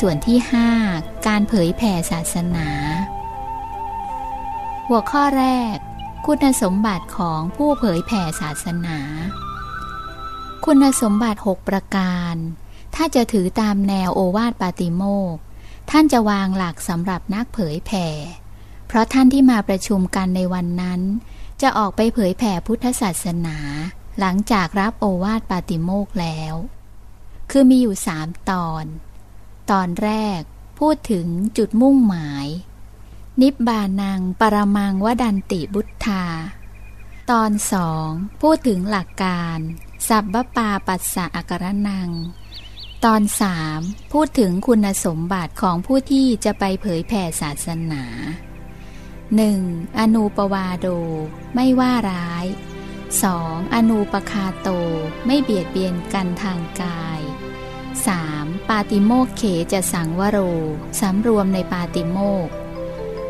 ส่วนที่ 5 การเผยแผ่ศาสนา หัวข้อแรก คุณสมบัติของผู้เผยแผ่ศาสนา คุณสมบัติ 6 ประการ ถ้าจะถือตามแนวโอวาทปาติโมก ท่านจะวางหลักสำหรับนักเผยแผ่ เพราะท่านที่มาประชุมกันในวันนั้น จะออกไปเผยแผ่พุทธศาสนา หลังจากรับโอวาทปาติโมกแล้ว คือมีอยู่สามตอน ตอนแรกพูดถึงจุดมุ่งหมาย นิบบานังปรมังวดันติบุตธา ตอนสองพูดถึงหลักการ สัพพปาปัสสะอกรนัง ตอนสามพูดถึงคุณสมบัติของผู้ที่จะไปเผยแผ่ศาสนา 1. อนูปวาโด ไม่ว่าร้าย 2. อนูปคาโต ไม่เบียดเบียนกันทางกาย 3. ปาติโมกเขจะสังวโร สำรวมในปาติโมก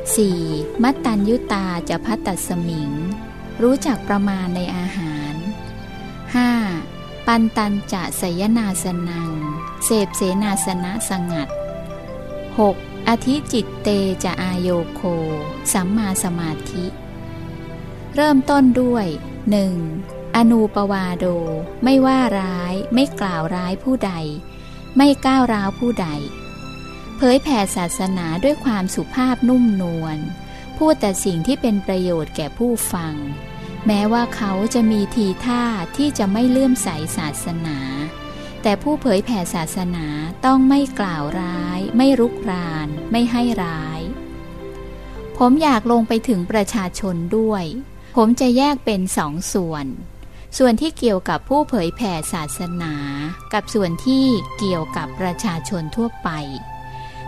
4. มัตตัญยุตาจะพัตตสมิง รู้จักประมาณในอาหาร 5. ปันตันจะสยนาสนัง เสพเสนาสนะสงัด 6. อธิจิตเตจะอายโยโค สัมมาสมาธิ เริ่มต้นด้วย 1. อนูปวาโด ไม่ว่าร้าย ไม่กล่าวร้ายผู้ใด ไม่ก้าวร้าวผู้ใด เผยแผ่ศาสนาด้วยความสุภาพนุ่มนวล พูดแต่สิ่งที่เป็นประโยชน์แก่ผู้ฟัง แม้ว่าเขาจะมีทีท่าที่จะไม่เลื่อมใสศาสนา แต่ผู้เผยแผ่ศาสนาต้องไม่กล่าวร้าย ไม่รุกราน ไม่ให้ร้าย ผมอยากลงไปถึงประชาชนด้วย ผมจะแยกเป็นสองส่วน ส่วนที่เกี่ยวกับผู้เผยแผ่ศาสนา กับส่วนที่เกี่ยวกับประชาชนทั่วไป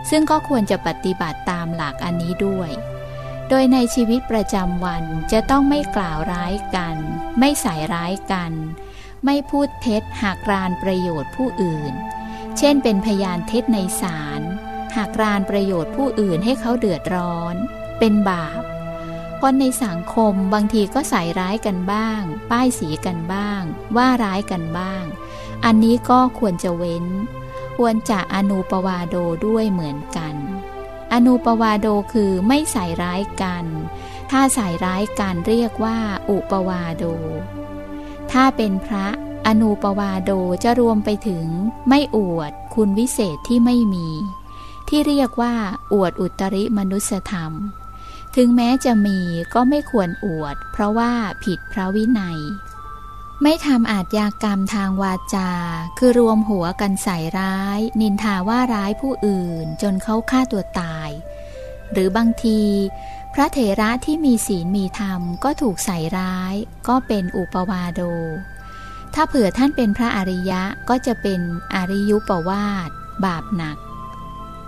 ซึ่งก็ควรจะปฏิบัติตามหลักอันนี้ด้วย โดยในชีวิตประจำวันจะต้องไม่กล่าวร้ายกัน ไม่ใส่ร้ายกัน ไม่พูดเท็จหากรานประโยชน์ผู้อื่น เช่นเป็นพยานเท็จในศาลหากรานประโยชน์ผู้อื่นให้เขาเดือดร้อน เป็นบาป คนในสังคมบางทีก็ใส่ร้ายกันบ้าง ป้ายสีกันบ้าง ว่าร้ายกันบ้าง อันนี้ก็ควรจะเว้น ควรจะอนุปวาโดด้วยเหมือนกัน อนุปวาโดคือไม่ใส่ร้ายกัน ถ้าใส่ร้ายกันเรียกว่า อุปวาโด ถ้าเป็นพระอนุปวาโดจะรวมไปถึง ไม่อวด คุณวิเศษที่ไม่มี ที่เรียกว่า อวดอุตริมนุสธรรม ถึงแม้จะมีก็ไม่ควรอวด เพราะว่าผิดพระวินัย ไม่ทำอาจยากรรมทางวาจา คือรวมหัวกันใส่ร้าย นินทาว่าร้ายผู้อื่นจนเขาฆ่าตัวตาย หรือบางที พระเถระที่มีศีลมีธรรมก็ถูกใส่ร้าย ก็เป็นอุปวาโด ถ้าเผื่อท่านเป็นพระอริยะก็จะเป็นอริยุปวาท บาปหนัก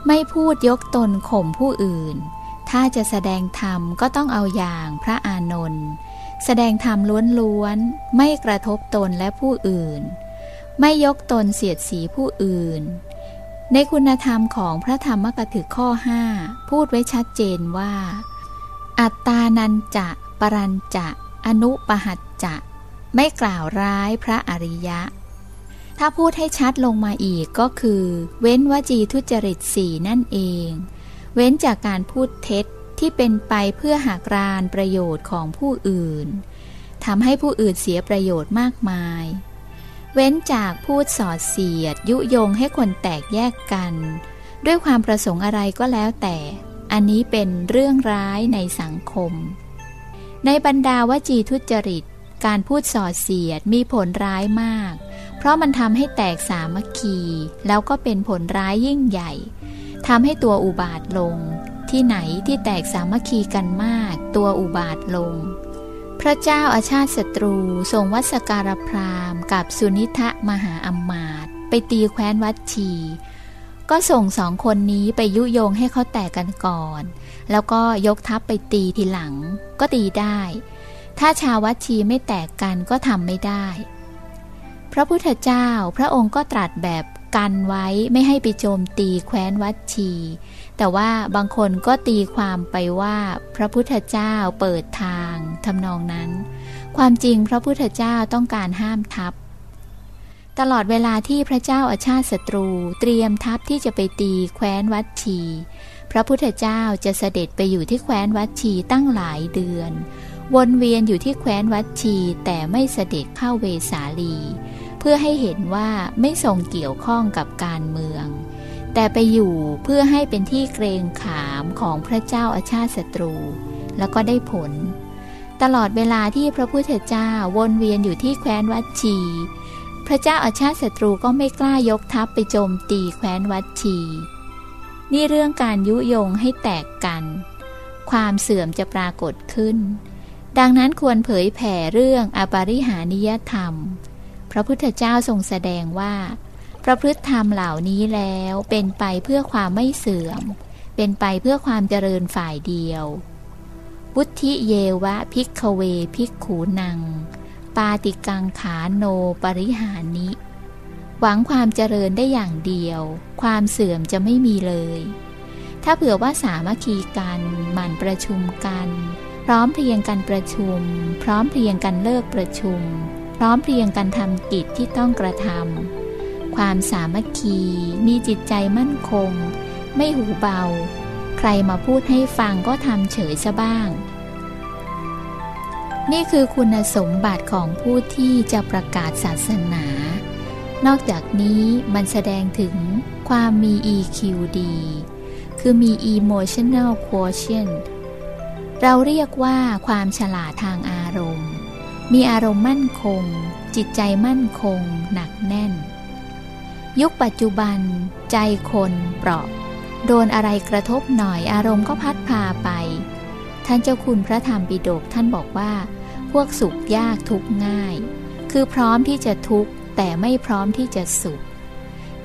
ไม่พูดยกตนข่มผู้อื่น ถ้าจะแสดงธรรมก็ต้องเอาอย่างพระอานนท์แสดงธรรมล้วนๆ ไม่กระทบตนและผู้อื่น ไม่ยกตนเสียดสีผู้อื่น ในคุณธรรมของพระธรรมกถึกข้อห้าพูดไว้ชัดเจนว่า อัตตานันจะปรันจะอนุปหัตจะ ไม่กล่าวร้ายพระอริยะ ถ้าพูดให้ชัดลงมาอีกก็คือ เว้นวจีทุจริตสี่นั่นเอง เว้นจากการพูดเท็จที่เป็นไปเพื่อหักรานประโยชน์ของผู้อื่นทำให้ผู้อื่นเสียประโยชน์มากมาย เว้นจากพูดสอดเสียด ยุยงให้คนแตกแยกกัน ด้วยความประสงค์อะไรก็แล้วแต่ อันนี้เป็นเรื่องร้ายในสังคม ในบรรดาวจีทุจริต การพูดส่อเสียดมีผลร้ายมาก เพราะมันทำให้แตกสามัคคี แล้วก็เป็นผลร้ายยิ่งใหญ่ ทำให้ตัวอุบาทลง ที่ไหนที่แตกสามัคคีกันมาก ตัวอุบาทลง พระเจ้าอาชาติศัตรูทรงวัสการพรามกับสุนิทะมหาอัมมาตไปตีแคว้นวัดชี ก็ส่งสองคนนี้ไปยุโยงให้เขาแตกกันก่อน แล้วก็ยกทัพไปตีทีหลัง ก็ตีได้ ถ้าชาววัดชีไม่แตกกันก็ทำไม่ได้ พระพุทธเจ้าพระองค์ก็ตรัสแบบ กันไว้ไม่ให้ไปโจมตีแคว้นวัดชี แต่ว่าบางคนก็ตีความไปว่าพระพุทธเจ้าเปิดทางทำนองนั้น ความจริงพระพุทธเจ้าต้องการห้ามทัพ ตลอดเวลาที่พระเจ้าอาชาติศัตรูเตรียมทัพที่จะไปตีแคว้นวัดชี พระพุทธเจ้าจะเสด็จไปอยู่ที่แคว้นวัดชีตั้งหลายเดือน วนเวียนอยู่ที่แคว้นวัดชีแต่ไม่เสด็จเข้าเวสาลี พื่อให้เห็นว่าไม่ทรงเกี่ยวข้องกับการเมือง แต่ไปอยู่เพื่อให้เป็นที่เกรงขามของพระเจ้าอาชาติศัตรู แล้วก็ได้ผล ตลอดเวลาที่พระพุทธเจ้าวนเวียนอยู่ที่แคว้นวัดชี พระเจ้าอาชาติศัตรูก็ไม่กล้ายกทัพไปโจมตีแคว้นวัดชี นี่เรื่องการยุยงให้แตกกัน ความเสื่อมจะปรากฏขึ้น ดังนั้นควรเผยแผ่เรื่องอปาริหานิยธรรม ระพุทธเจ้าทรงแสดงว่า ประพฤติธรรมเหล่านี้แล้วเป็นไปเพื่อความไม่เสื่อม เป็นไปเพื่อความเจริญฝ่ายเดียววุธิเยวะพิกเวพิกขูนัง ปาติกังขาโนปริหานิ หวังความเจริญได้อย่างเดียว ความเสื่อมจะไม่มีเลย ถ้าเผื่อว่าสามัคคีกันหมั่นประชุมกัน พร้อมเพรียงกันประชุม พร้อมเพรียงกันเลิกประชุม พร้อมเพรียงกันทำกิจที่ต้องกระทำความสามัคคีมีจิตใจมั่นคง ไม่หูเบา ใครมาพูดให้ฟังก็ทำเฉยซะบ้าง นี่คือคุณสมบัติของผู้ที่จะประกาศศาสนา นอกจากนี้มันแสดงถึงความมี EQ ดี คือมี emotional quotient เราเรียกว่าความฉลาดทางอารมณ์ มีอารมณ์มั่นคง จิตใจมั่นคง หนักแน่น ยุคปัจจุบัน ใจคนเปราะ โดนอะไรกระทบหน่อยอารมณ์ก็พัดพาไป ท่านเจ้าคุณพระธรรมปิฎกท่านบอกว่า พวกสุขยากทุกง่าย คือพร้อมที่จะทุกข์แต่ไม่พร้อมที่จะสุข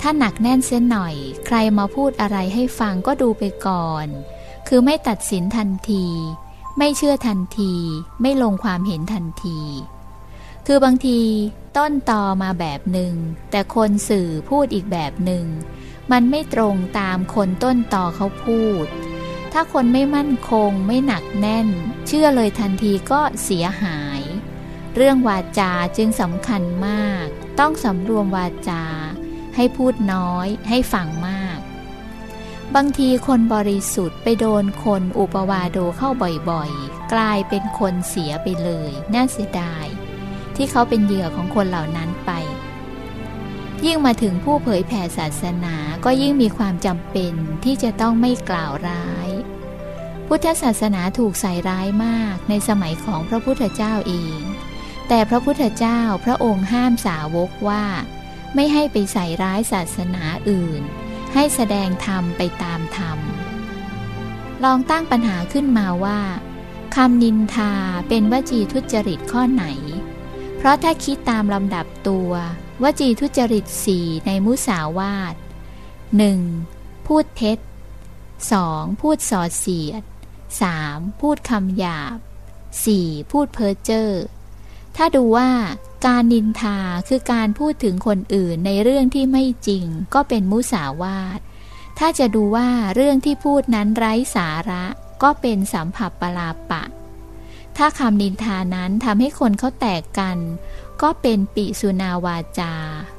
ถ้าหนักแน่นเส้นหน่อย ใครมาพูดอะไรให้ฟังก็ดูไปก่อน คือไม่ตัดสินทันที ไม่เชื่อทันที ไม่ลงความเห็นทันที คือบางทีต้นตอมาแบบหนึ่ง แต่คนสื่อพูดอีกแบบหนึ่ง มันไม่ตรงตามคนต้นตอเขาพูด ถ้าคนไม่มั่นคงไม่หนักแน่น เชื่อเลยทันทีก็เสียหาย เรื่องวาจาจึงสำคัญมาก ต้องสำรวมวาจา ให้พูดน้อย ให้ฟังมาก บางทีคนบริสุทธิ์ไปโดนคนอุปวาโดเข้าบ่อยๆ กลายเป็นคนเสียไปเลย น่าเสียดาย ที่เขาเป็นเหยื่อของคนเหล่านั้นไป ยิ่งมาถึงผู้เผยแผ่ศาสนาก็ยิ่งมีความจำเป็นที่จะต้องไม่กล่าวร้าย พุทธศาสนาถูกใส่ร้ายมากในสมัยของพระพุทธเจ้าเอง แต่พระพุทธเจ้าพระองค์ห้ามสาวกว่า ไม่ให้ไปใส่ร้ายศาสนาอื่น ให้แสดงธรรมไปตามธรรม ลองตั้งปัญหาขึ้นมาว่าคำนินทาเป็นวจีทุจริตข้อไหน เพราะถ้าคิดตามลำดับตัว วจีทุจริตสี่ในมุสาวาท 1. พูดเท็จ 2. พูดส่อเสียด 3. พูดคำหยาบ 4. พูดเพ้อเจ้อ ถ้าดูว่าการนินทาคือการพูดถึงคนอื่นในเรื่องที่ไม่จริง ก็เป็นมุสาวาท ถ้าจะดูว่าเรื่องที่พูดนั้นไร้สาระก็เป็นสัมผัสปลาปะ ถ้าคำนินทานั้นทำให้คนเขาแตกกัน ก็เป็นปิสุนาวาจา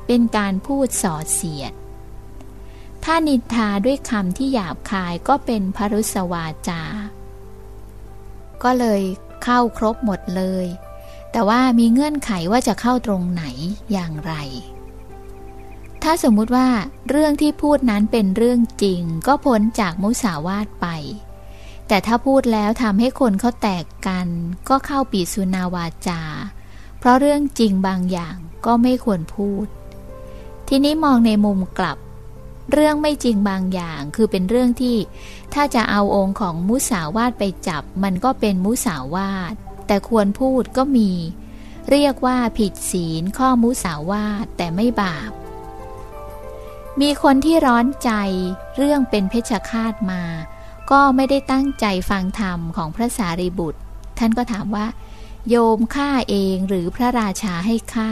เป็นการพูดส่อเสียด ถ้านินทาด้วยคำที่หยาบคายก็เป็นพรุสวาจา ก็เลยเข้าครบหมดเลย แต่ว่ามีเงื่อนไขว่าจะเข้าตรงไหนอย่างไร ถ้าสมมุติว่าเรื่องที่พูดนั้นเป็นเรื่องจริง ก็พ้นจากมุสาวาทไป แต่ถ้าพูดแล้วทำให้คนเขาแตกกัน ก็เข้าปีสุนาวาจา เพราะเรื่องจริงบางอย่างก็ไม่ควรพูด ทีนี้มองในมุมกลับ เรื่องไม่จริงบางอย่างคือเป็นเรื่องที่ ถ้าจะเอาองค์ของมุสาวาทไปจับ มันก็เป็นมุสาวาท แต่ควรพูดก็มี เรียกว่าผิดศีลข้อมุสาวาทแต่ไม่บาป มีคนที่ร้อนใจเรื่องเป็นเพชฌฆาตมา ก็ไม่ได้ตั้งใจฟังธรรมของพระสารีบุตร ท่านก็ถามว่า โยมฆ่าเองหรือพระราชาให้ฆ่า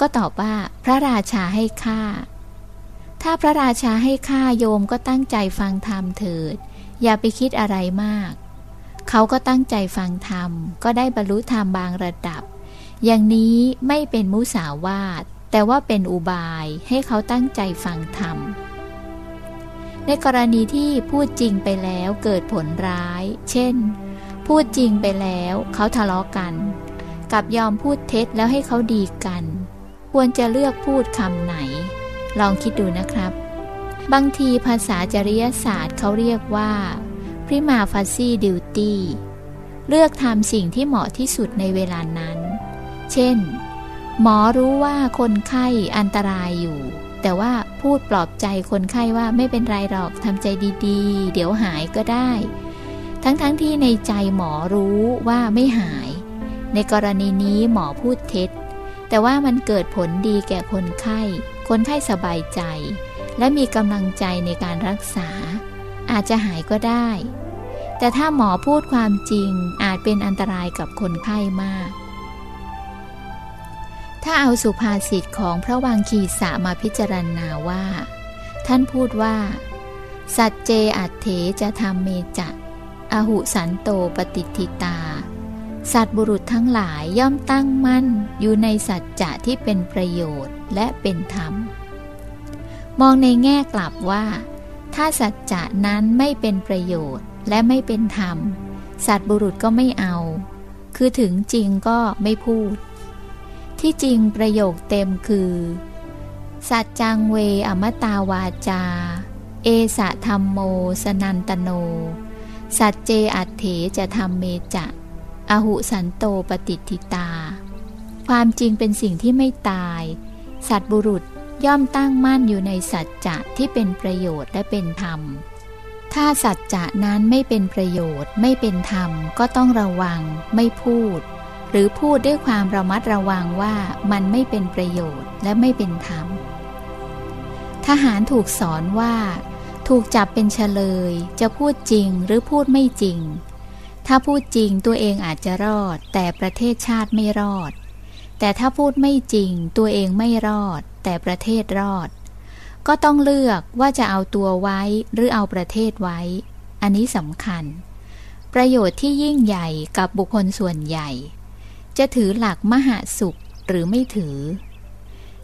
ก็ตอบว่าพระราชาให้ฆ่า ถ้าพระราชาให้ฆ่าโยมก็ตั้งใจฟังธรรมเถิด อย่าไปคิดอะไรมาก เขาก็ตั้งใจฟังธรรม ก็ได้บรรลุธรรมบางระดับ อย่างนี้ไม่เป็นมุสาวาท แต่ว่าเป็นอุบายให้เขาตั้งใจฟังธรรม ในกรณีที่พูดจริงไปแล้วเกิดผลร้าย เช่น พูดจริงไปแล้วเขาทะเลาะกัน กับยอมพูดเท็จแล้วให้เขาดีกัน ควรจะเลือกพูดคำไหน ลองคิดดูนะครับ บางทีภาษาจริยศาสตร์เขาเรียกว่า prima facie duty เลือกทำสิ่งที่เหมาะที่สุดในเวลานั้น เช่น หมอรู้ว่าคนไข้อันตรายอยู่ แต่ว่าพูดปลอบใจคนไข้ว่าไม่เป็นไรหรอกทำใจดีๆ เดี๋ยวหายก็ได้ ทั้งๆทที่ในใจหมอรู้ว่าไม่หาย ในกรณีนี้หมอพูดเท็จ แต่ว่ามันเกิดผลดีแก่คนไข้ คนไข้สบายใจ และมีกำลังใจในการรักษา อาจจะหายก็ได้ แต่ถ้าหมอพูดความจริงอาจเป็นอันตรายกับคนไข้มาก ถ้าเอาสุภาษิตของพระวังคีสามาพิจารณาว่า ท่านพูดว่า สัจเจอัตเถจะทำเมจะอหุสันโตปฏิทิตา สัตบุรุษทั้งหลายย่อมตั้งมั่นอยู่ในสัจจะที่เป็นประโยชน์และเป็นธรรม มองในแง่กลับว่า ถ้าสัจจะนั้นไม่เป็นประโยชน์ และไม่เป็นธรรม สัตว์บุรุษก็ไม่เอา คือถึงจริงก็ไม่พูด ที่จริงประโยคเต็มคือ สัจจังเวอมตาวาจา เอสะธรรมโม สนันตโน สัจเจอัตเถจะทำเมจะอหุสันโตปฏิทิตา ความจริงเป็นสิ่งที่ไม่ตาย สัตบุรุษย่อมตั้งมั่นอยู่ในสัจจะที่เป็นประโยชน์และเป็นธรรม ถ้าสัจจะนั้นไม่เป็นประโยชน์ ไม่เป็นธรรมก็ต้องระวัง ไม่พูด หรือพูดด้วยความระมัดระวังว่ามันไม่เป็นประโยชน์และไม่เป็นธรรม ทหารถูกสอนว่า ถูกจับเป็นเฉลย จะพูดจริงหรือพูดไม่จริง ถ้าพูดจริงตัวเองอาจจะรอด แต่ประเทศชาติไม่รอด แต่ถ้าพูดไม่จริง ตัวเองไม่รอด แต่ประเทศรอด ก็ต้องเลือกว่าจะเอาตัวไว้หรือเอาประเทศไว้ อันนี้สำคัญ ประโยชน์ที่ยิ่งใหญ่กับบุคคลส่วนใหญ่ จะถือหลักมหาสุขหรือไม่ถือ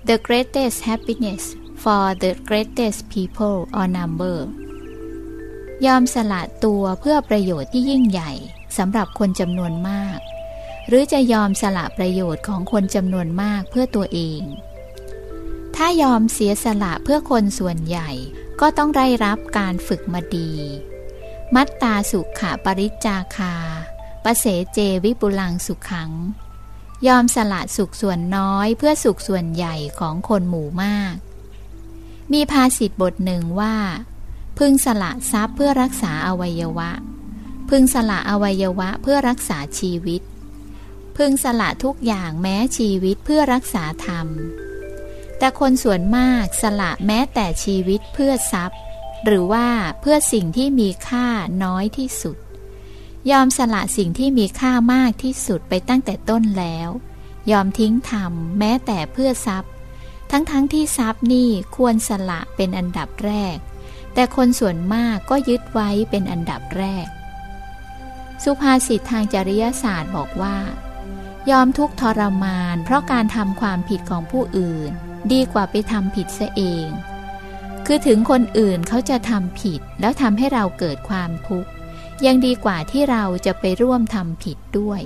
the greatest happiness for the greatest people or number ยอมสละตัวเพื่อประโยชน์ที่ยิ่งใหญ่สำหรับคนจำนวนมาก หรือจะยอมสละประโยชน์ของคนจำนวนมากเพื่อตัวเอง ถ้ายอมเสียสละเพื่อคนส่วนใหญ่ ก็ต้องได้รับการฝึกมาดี มัตตาสุขะปริจาคาปเสเจวิปุลังสุขัง ยอมสละสุขส่วนน้อยเพื่อสุขส่วนใหญ่ของคนหมู่มาก มีภาษิตบทหนึ่งว่า พึงสละทรัพย์เพื่อรักษาอวัยวะ พึงสละอวัยวะเพื่อรักษาชีวิต พึงสละทุกอย่างแม้ชีวิตเพื่อรักษาธรรม แต่คนส่วนมากสละแม้แต่ชีวิตเพื่อทรัพย์ หรือว่าเพื่อสิ่งที่มีค่าน้อยที่สุด ยอมสละสิ่งที่มีค่ามากที่สุดไปตั้งแต่ต้นแล้ว ยอมทิ้งทำแม้แต่เพื่อทรัพย์ ทั้งๆทที่ทรัพย์นี่ควรสละเป็นอันดับแรก แต่คนส่วนมากก็ยึดไว้เป็นอันดับแรก สุภาษิตทางจริยศาสตร์บอกว่า ยอมทุกทรมาน เพราะการทำความผิดของผู้อื่น ดีกว่าไปทำผิดซะเอง คือถึงคนอื่นเขาจะทำผิดแล้วทำให้เราเกิดความทุกข์ ยังดีกว่าที่เราจะไปร่วมทำผิดด้วย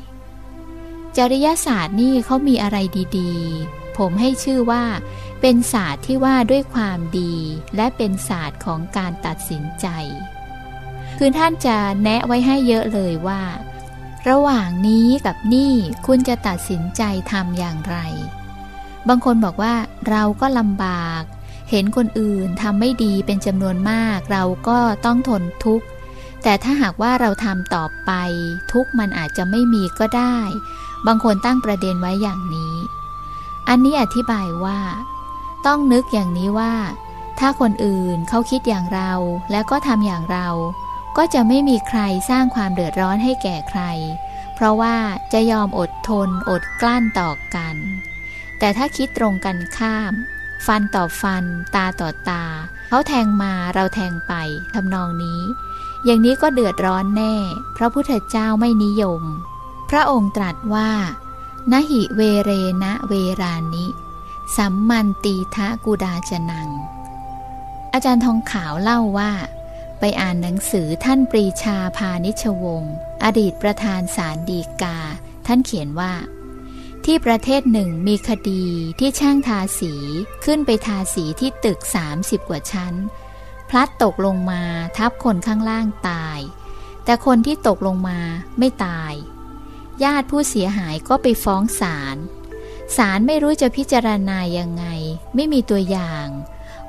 จริยศาสตร์นี่เขามีอะไรดีๆ ผมให้ชื่อว่า เป็นศาสตร์ที่ว่าด้วยความดี และเป็นศาสตร์ของการตัดสินใจ คือท่านจะแนะไว้ให้เยอะเลยว่า ระหว่างนี้กับนี่คุณจะตัดสินใจทำอย่างไร บางคนบอกว่าเราก็ลำบาก เห็นคนอื่นทำไม่ดีเป็นจำนวนมาก เราก็ต้องทนทุกข์ แต่ถ้าหากว่าเราทำต่อไป ทุกมันอาจจะไม่มีก็ได้ บางคนตั้งประเด็นไว้อย่างนี้ อันนี้อธิบายว่า ต้องนึกอย่างนี้ว่า ถ้าคนอื่นเขาคิดอย่างเราแล้วก็ทำอย่างเรา ก็จะไม่มีใครสร้างความเดือดร้อนให้แก่ใคร เพราะว่าจะยอมอดทนอดกลั้นต่อกัน แต่ถ้าคิดตรงกันข้าม ฟันต่อฟัน ตาต่อตา เขาแทงมาเราแทงไปทำนองนี้ อย่างนี้ก็เดือดร้อนแน่ พระพุทธเจ้าไม่นิยม พระองค์ตรัสว่านหิเวเรนะเวรานิ สัมมันตีทะกุดาจนัง อาจารย์ทองขาวเล่าว่า ไปอ่านหนังสือท่านปรีชาพานิชวงศ์อดีตประธานศาลดีกา ท่านเขียนว่า ที่ประเทศหนึ่งมีคดีที่ช่างทาสีขึ้นไปทาสีที่ตึก 30 กว่าชั้น พลัดตกลงมาทับคนข้างล่างตาย แต่คนที่ตกลงมาไม่ตาย ญาติผู้เสียหายก็ไปฟ้องศาลศาลไม่รู้จะพิจารณายังไง ไม่มีตัวอย่าง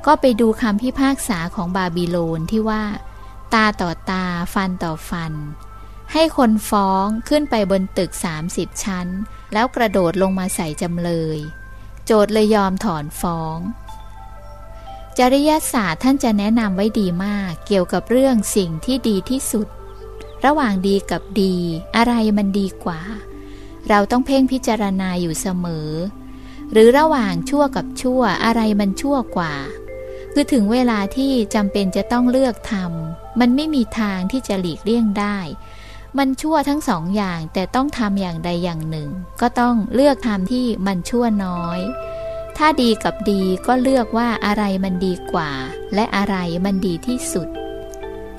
ก็ไปดูคำพิพากษาของบาบิโลนที่ว่า ตาต่อตาฟันต่อฟัน ให้คนฟ้องขึ้นไปบนตึก 30 ชั้น แล้วกระโดดลงมาใส่จำเลย โจทย์เลยยอมถอนฟ้อง จริยศาสตร์ท่านจะแนะนำไว้ดีมากเกี่ยวกับเรื่องสิ่งที่ดีที่สุด ระหว่างดีกับดี อะไรมันดีกว่า เราต้องเพ่งพิจารณาอยู่เสมอ หรือระหว่างชั่วกับชั่วอะไรมันชั่วกว่า คือถึงเวลาที่จำเป็นจะต้องเลือกทำมันไม่มีทางที่จะหลีกเลี่ยงได้ มันชั่วทั้งสองอย่างแต่ต้องทำอย่างใดอย่างหนึ่ง ก็ต้องเลือกทำที่มันชั่วน้อย ถ้าดีกับดีก็เลือกว่าอะไรมันดีกว่า และอะไรมันดีที่สุด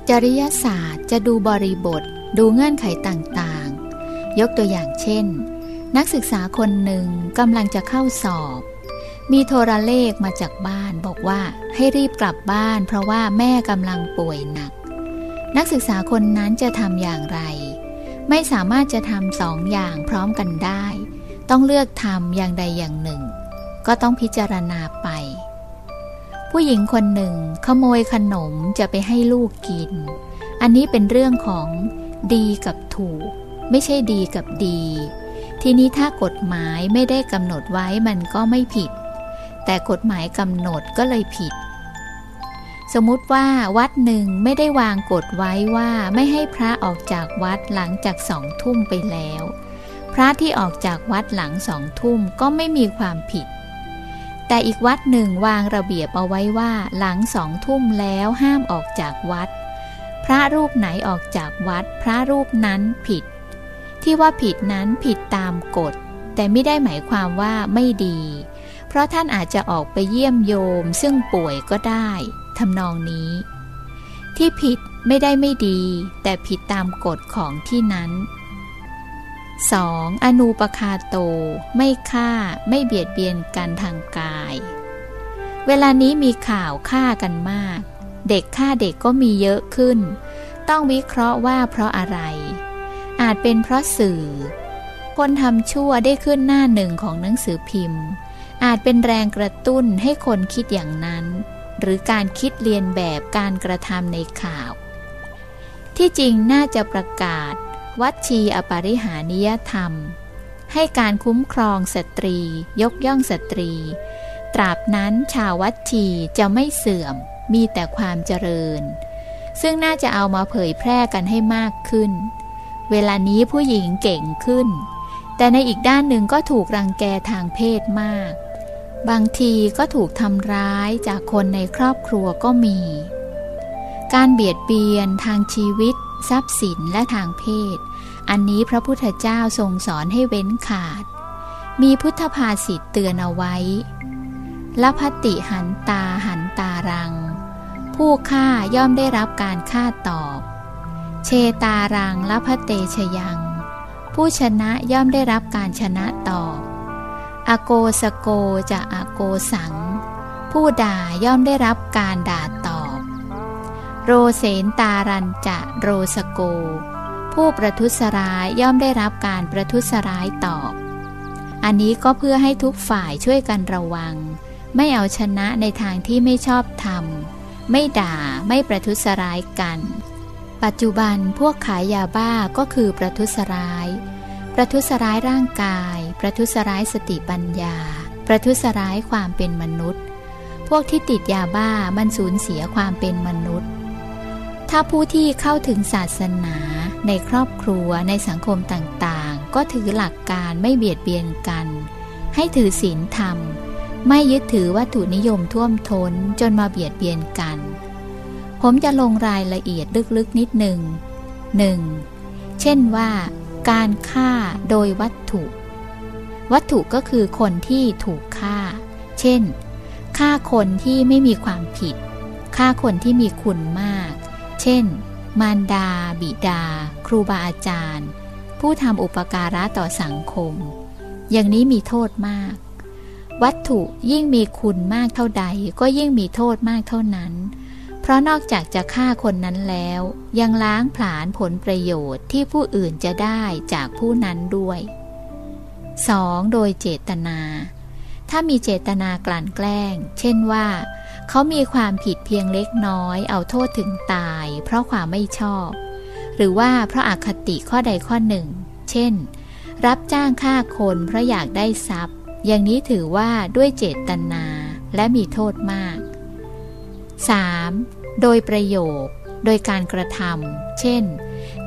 จริยศาสตร์จะดูบริบท ดูเงื่อนไขต่างๆ ยกตัวอย่างเช่น นักศึกษาคนหนึ่งกำลังจะเข้าสอบ มีโทรเลขมาจากบ้านบอกว่าให้รีบกลับบ้าน เพราะว่าแม่กำลังป่วยหนัก นักศึกษาคนนั้นจะทำอย่างไร ไม่สามารถจะทำสองอย่างพร้อมกันได้ ต้องเลือกทำอย่างใดอย่างหนึ่ง ก็ต้องพิจารณาไป ผู้หญิงคนหนึ่งขโมยขนมจะไปให้ลูกกิน อันนี้เป็นเรื่องของดีกับถูก ไม่ใช่ดีกับดี ทีนี้ถ้ากฎหมายไม่ได้กำหนดไว้มันก็ไม่ผิด แต่กฎหมายกำหนดก็เลยผิด สมมุติว่าวัดหนึ่งไม่ได้วางกฎไว้ว่าไม่ให้พระออกจากวัดหลังจากสองทุ่มไปแล้ว พระที่ออกจากวัดหลังสองทุ่มก็ไม่มีความผิด แต่อีกวัดหนึ่งวางระเบียบเอาไว้ว่าหลังสองทุ่มแล้วห้ามออกจากวัด พระรูปไหนออกจากวัด พระรูปนั้นผิด ที่ว่าผิดนั้นผิดตามกฎ แต่ไม่ได้หมายความว่าไม่ดี เพราะท่านอาจจะออกไปเยี่ยมโยมซึ่งป่วยก็ได้ ทำนองนี้ ที่ผิดไม่ได้ไม่ดี แต่ผิดตามกฎของที่นั้น 2. อนูปคาโต ไม่ฆ่าไม่เบียดเบียนกันทางกาย เวลานี้มีข่าวฆ่ากันมาก เด็กฆ่าเด็กก็มีเยอะขึ้น ต้องวิเคราะห์ว่าเพราะอะไร อาจเป็นเพราะสื่อ คนทำชั่วได้ขึ้นหน้าหนึ่งของหนังสือพิมพ์ อาจเป็นแรงกระตุ้นให้คนคิดอย่างนั้น หรือการคิดเรียนแบบการกระทำในข่าว ที่จริงน่าจะประกาศ วัชีอปริหานิยธรรม ให้การคุ้มครองสตรี ยกย่องสตรี ตราบนั้นชาววัชีจะไม่เสื่อมมีแต่ความเจริญ ซึ่งน่าจะเอามาเผยแพร่กันให้มากขึ้น เวลานี้ผู้หญิงเก่งขึ้น แต่ในอีกด้านหนึ่งก็ถูกรังแกทางเพศมาก บางทีก็ถูกทำร้ายจากคนในครอบครัวก็มี การเบียดเบียนทางชีวิต ทรัพย์สินและทางเพศ อันนี้พระพุทธเจ้าทรงสอนให้เว้นขาด มีพุทธภาษิตเตือนเอาไว้ละพติหันตาหันตารัง ผู้ฆ่าย่อมได้รับการฆ่าตอบ เชตารังละพเตชยัง ผู้ชนะย่อมได้รับการชนะตอบ อโกสโกจะอโกสัง ผู้ด่าย่อมได้รับการด่าตอบ โรเสนตารันจะโรสโก ผู้ประทุษร้ายย่อมได้รับการประทุษร้ายตอบ อันนี้ก็เพื่อให้ทุกฝ่ายช่วยกันระวัง ไม่เอาชนะในทางที่ไม่ชอบธรรม ไม่ด่าไม่ประทุษร้ายกัน ปัจจุบันพวกขายยาบ้าก็คือประทุษร้าย ประทุษร้ายร่างกาย ประทุษร้ายสติปัญญา ประทุษร้ายความเป็นมนุษย์ พวกที่ติดยาบ้ามันสูญเสียความเป็นมนุษย์ ถ้าผู้ที่เข้าถึงศาสนาในครอบครัวในสังคมต่างๆ ก็ถือหลักการไม่เบียดเบียนกัน ให้ถือศีลธรรม ไม่ยึดถือวัตถุนิยมท่วมท้นจนมาเบียดเบียนกัน ผมจะลงรายละเอียดลึกๆนิดหนึ่งหนึ่งเช่นว่า การฆ่าโดยวัตถุ วัตถุก็คือคนที่ถูกฆ่า เช่น ฆ่าคนที่ไม่มีความผิด ฆ่าคนที่มีคุณมาก เช่น มารดา บิดา ครูบาอาจารย์ ผู้ทำอุปการะต่อสังคม อย่างนี้มีโทษมาก วัตถุยิ่งมีคุณมากเท่าใด ก็ยิ่งมีโทษมากเท่านั้น เพราะนอกจากจะฆ่าคนนั้นแล้ว ยังล้างผลาญผลประโยชน์ที่ผู้อื่นจะได้จากผู้นั้นด้วย 2. โดยเจตนา ถ้ามีเจตนากลั่นแกล้ง เช่นว่า เขามีความผิดเพียงเล็กน้อย เอาโทษถึงตาย เพราะความไม่ชอบ หรือว่าเพราะอาคติข้อใดข้อหนึ่ง เช่น รับจ้างฆ่าคนเพราะอยากได้ทรัพย์ อย่างนี้ถือว่าด้วยเจตนาและมีโทษมาก 3. โดยประโยค โดยการกระทำเช่น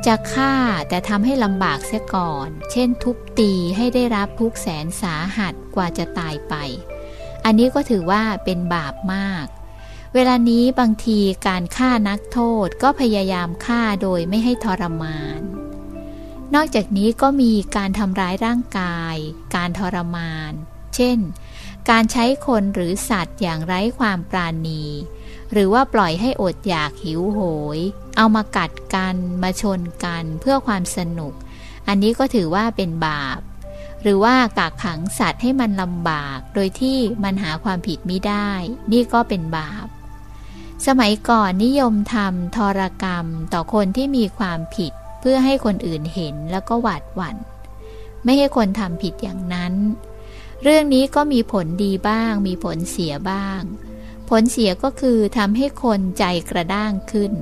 จะฆ่าแต่ทำให้ลำบากเสียก่อน เช่น ทุบตีให้ได้รับทุกแสนสาหัสกว่าจะตายไป อันนี้ก็ถือว่าเป็นบาปมาก เวลานี้บางทีการฆ่านักโทษก็พยายามฆ่าโดยไม่ให้ทรมาน นอกจากนี้ก็มีการทำร้ายร่างกาย การทรมาน เช่น การใช้คนหรือสัตว์อย่างไร้ความปราณี หรือว่าปล่อยให้อดอยากหิวโหย เอามากัดกันมาชนกันเพื่อความสนุก อันนี้ก็ถือว่าเป็นบาป หรือว่ากักขังสัตว์ให้มันลำบาก โดยที่มันหาความผิดไม่ได้ นี่ก็เป็นบาป สมัยก่อนนิยมทำทรกรรมต่อคนที่มีความผิด เพื่อให้คนอื่นเห็นแล้วก็หวาดหวัน่น ไม่ให้คนทำผิดอย่างนั้น เรื่องนี้ก็มีผลดีบ้าง มีผลเสียบ้าง ผลเสียก็คือทำให้คนใจกระด้างขึ้น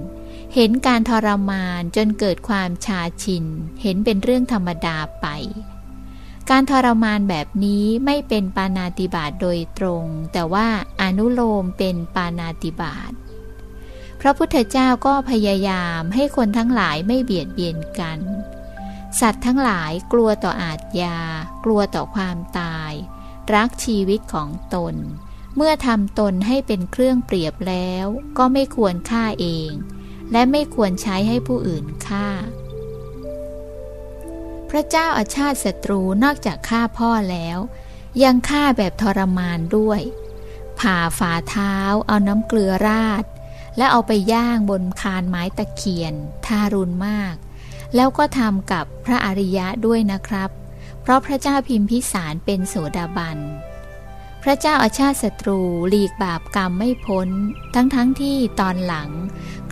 เห็นการทรมานจนเกิดความชาชิน เห็นเป็นเรื่องธรรมดาไป การทรมานแบบนี้ไม่เป็นปานาติบาตโดยตรง แต่ว่าอนุโลมเป็นปานาติบาตพระพุทธเจ้าก็พยายามให้คนทั้งหลายไม่เบียดเบียนกัน สัตว์ทั้งหลายกลัวต่ออาทยา กลัวต่อความตาย รักชีวิตของตน เมื่อทำตนให้เป็นเครื่องเปรียบแล้ว ก็ไม่ควรฆ่าเอง และไม่ควรใช้ให้ผู้อื่นฆ่า พระเจ้าอาชาติศัตรูนอกจากฆ่าพ่อแล้ว ยังฆ่าแบบทรมานด้วย ผ่าฝ่าเท้า เอาน้ำเกลือราด และเอาไปย่างบนคานไม้ตะเคียน ทารุณมาก แล้วก็ทำกับพระอริยะด้วยนะครับ เพราะพระเจ้าพิมพิสารเป็นโสดาบัน พระเจ้าอาชาติศัตรูหลีกบาปกรรมไม่พ้น ทั้งทั้งที่ตอนหลัง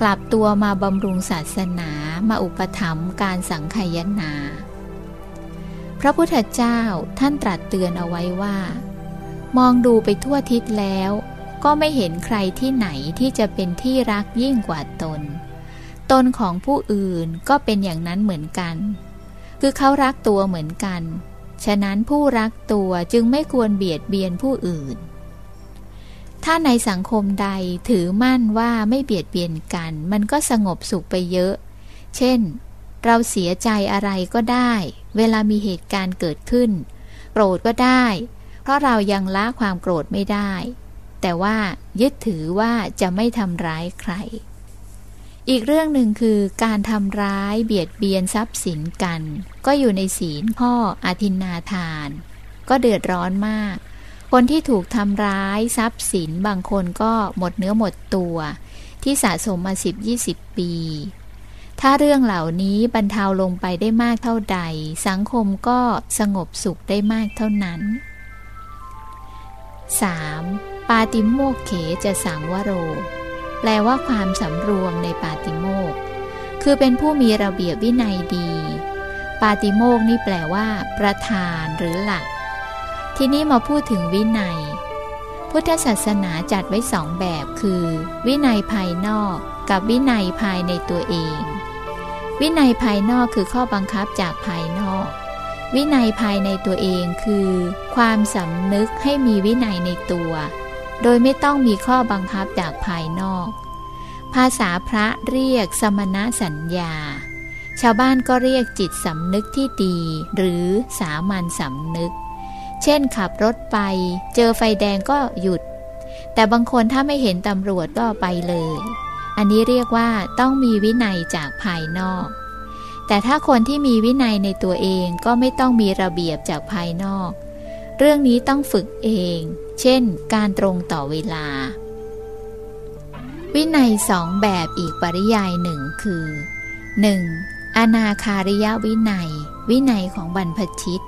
กลับตัวมาบำรุงศาสนามาอุปถัมภ์การสังขยนา พระพุทธเจ้าท่านตรัสเตือนเอาไว้ว่า มองดูไปทั่วทิศแล้ว ก็ไม่เห็นใครที่ไหนที่จะเป็นที่รักยิ่งกว่าตน ตนของผู้อื่นก็เป็นอย่างนั้นเหมือนกัน คือเขารักตัวเหมือนกัน ฉะนั้นผู้รักตัวจึงไม่ควรเบียดเบียนผู้อื่น ถ้าในสังคมใดถือมั่นว่าไม่เบียดเบียนกัน มันก็สงบสุขไปเยอะ เช่น เราเสียใจอะไรก็ได้ เวลามีเหตุการณ์เกิดขึ้น โกรธก็ได้ เพราะเรายังละความโกรธไม่ได้ แต่ว่ายึดถือว่าจะไม่ทำร้ายใคร อีกเรื่องหนึ่งคือการทำร้ายเบียดเบียนทรัพย์สินกัน ก็อยู่ในศีลพ่ออาทินนาทาน ก็เดือดร้อนมาก คนที่ถูกทำร้ายทรัพย์สินบางคนก็หมดเนื้อหมดตัว ที่สะสมมา10-20ปี ถ้าเรื่องเหล่านี้บรรเทาลงไปได้มากเท่าใด สังคมก็สงบสุขได้มากเท่านั้น 3. ปาติโมกเขจะสังวโร แปลว่าความสำรวมในปาติโมกคือเป็นผู้มีระเบียบวินัยดี ปาติโมกนี่แปลว่า ประธานหรือหลัก ทีนี้มาพูดถึงวินัย พุทธศาสนาจัดไว้สองแบบคือ วินัยภายนอกกับวินัยภายในตัวเอง วินัยภายนอกคือข้อบังคับจากภายนอก วินัยภายในตัวเองคือ ความสำนึกให้มีวินัยในตัว โดยไม่ต้องมีข้อบังคับจากภายนอก ภาษาพระเรียกสมณสัญญา ชาวบ้านก็เรียกจิตสำนึกที่ดี หรือสามัญสำนึก เช่นขับรถไป เจอไฟแดงก็หยุด แต่บางคนถ้าไม่เห็นตำรวจก็ไปเลย อันนี้เรียกว่าต้องมีวินัยจากภายนอก แต่ถ้าคนที่มีวินัยในตัวเองก็ไม่ต้องมีระเบียบจากภายนอก เรื่องนี้ต้องฝึกเอง เช่น การตรงต่อเวลา วินัยสองแบบอีกปริยายหนึ่งคือ 1. อนาคาริยวินัย วินัยของบรรพชิต